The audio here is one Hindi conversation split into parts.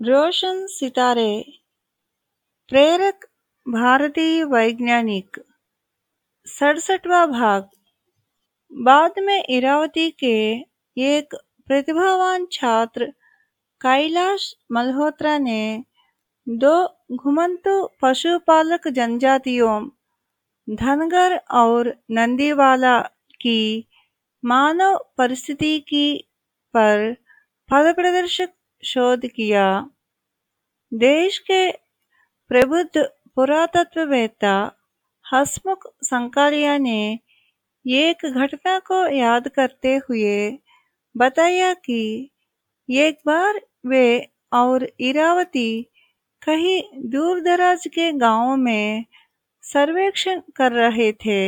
रोशन सितारे, प्रेरक भारतीय वैज्ञानिक, सड़सठवा भाग। बाद में इरावती के एक प्रतिभावान छात्र कैलाश मल्होत्रा ने दो घुमंतु पशुपालक जनजातियों, धनगर और नंदीवाला की मानव परिस्थिति की पर पद प्रदर्शक शोध किया। देश के प्रबुद्ध पुरातत्ववेत्ता हसमुख संकालिया ने एक घटना को याद करते हुए बताया कि एक बार वे और इरावती कहीं दूर दराज के गाँव में सर्वेक्षण कर रहे थे।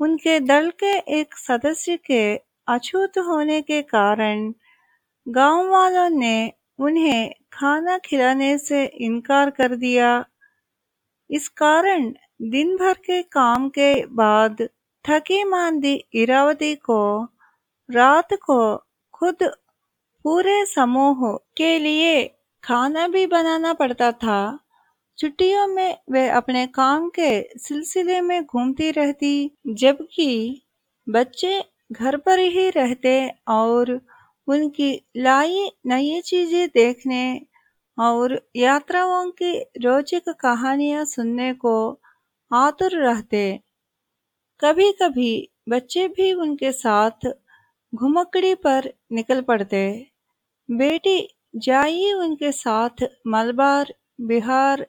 उनके दल के एक सदस्य के अछूत होने के कारण गाँव वालों ने उन्हें खाना खिलाने से इनकार कर दिया। इस कारण दिन भर के काम के बाद थकी मांदी इरावती को, रात को खुद पूरे समूह के लिए खाना भी बनाना पड़ता था। छुट्टियों में वे अपने काम के सिलसिले में घूमती रहती, जबकि बच्चे घर पर ही रहते और उनकी लाई नई चीज़ें देखने और यात्राओं की रोचक कहानियाँ सुनने को आतुर रहते। कभी कभी बच्चे भी उनके साथ घुमकड़ी पर निकल पड़ते। बेटी जाई उनके साथ मलबार, बिहार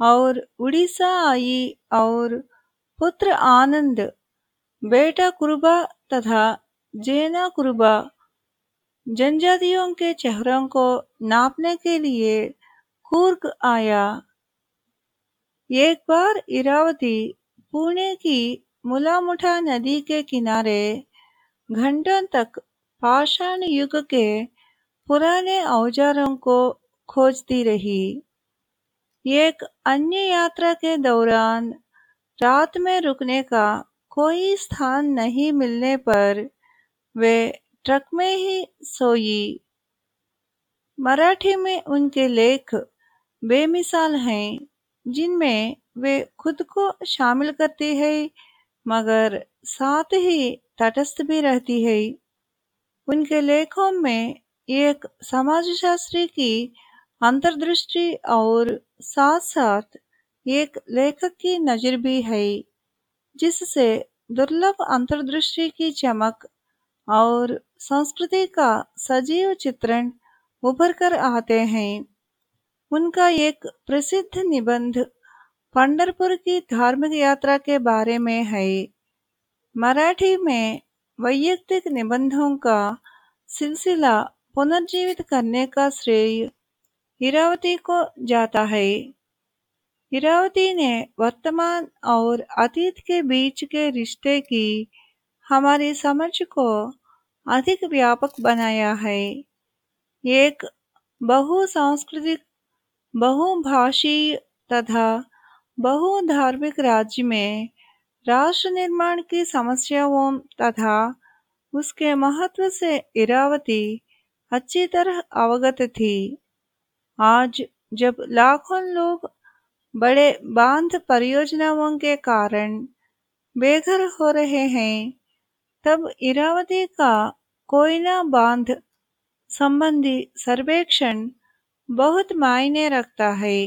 और उड़ीसा आई और पुत्र आनंद, बेटा कुरुबा तथा जेना कुरुबा जनजातियों के चेहरों को नापने के लिए कूर्ग आया। एक बार इरावती पुणे की मुलामुठा नदी के किनारे घंटों तक पाषाण युग के पुराने औजारों को खोजती रही। एक अन्य यात्रा के दौरान रात में रुकने का कोई स्थान नहीं मिलने पर वे ट्रक में ही सोई। मराठी में उनके लेख बेमिसाल हैं, जिनमें वे खुद को शामिल करती है, मगर साथ ही तटस्थ भी रहती है। उनके लेखों में एक समाजशास्त्री की अंतर्दृष्टि और साथ साथ एक लेखक की नज़र भी है, जिससे दुर्लभ अंतर्दृष्टि की चमक और संस्कृति का सजीव चित्रण उभर कर आते हैं। उनका एक प्रसिद्ध निबंध पंडरपुर की धार्मिक यात्रा के बारे में है। मराठी में वैयक्तिक निबंधों का सिलसिला पुनर्जीवित करने का श्रेय इरावती को जाता है। इरावती ने वर्तमान और अतीत के बीच के रिश्ते की हमारी समझ को अधिक व्यापक बनाया है। एक बहुसांस्कृतिक बहुभाषीय तथा बहुधार्मिक राज्य में राष्ट्र निर्माण की समस्याओं तथा उसके महत्व से इरावती अच्छी तरह अवगत थी। आज जब लाखों लोग बड़े बाँध परियोजनाओं के कारण बेघर हो रहे हैं, तब इरावती का कोयना बाँध संबंधी सर्वेक्षण बहुत मायने रखता है।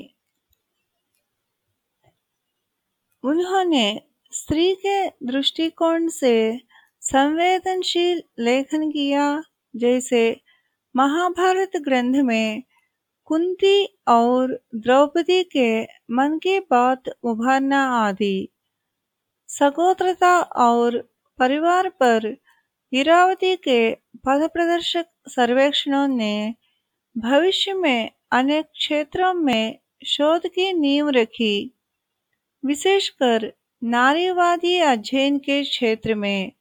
उन्होंने स्त्री के दृष्टिकोण से संवेदनशील लेखन किया, जैसे महाभारत ग्रंथ में कुंती और द्रौपदी के मन की बात उभारना आदि, सगोत्रता और परिवार पर इरावती के पद प्रदर्शक सर्वेक्षणों ने भविष्य में अनेक क्षेत्रों में शोध की नींव रखी। विशेषकर नारीवादी अध्ययन के क्षेत्र में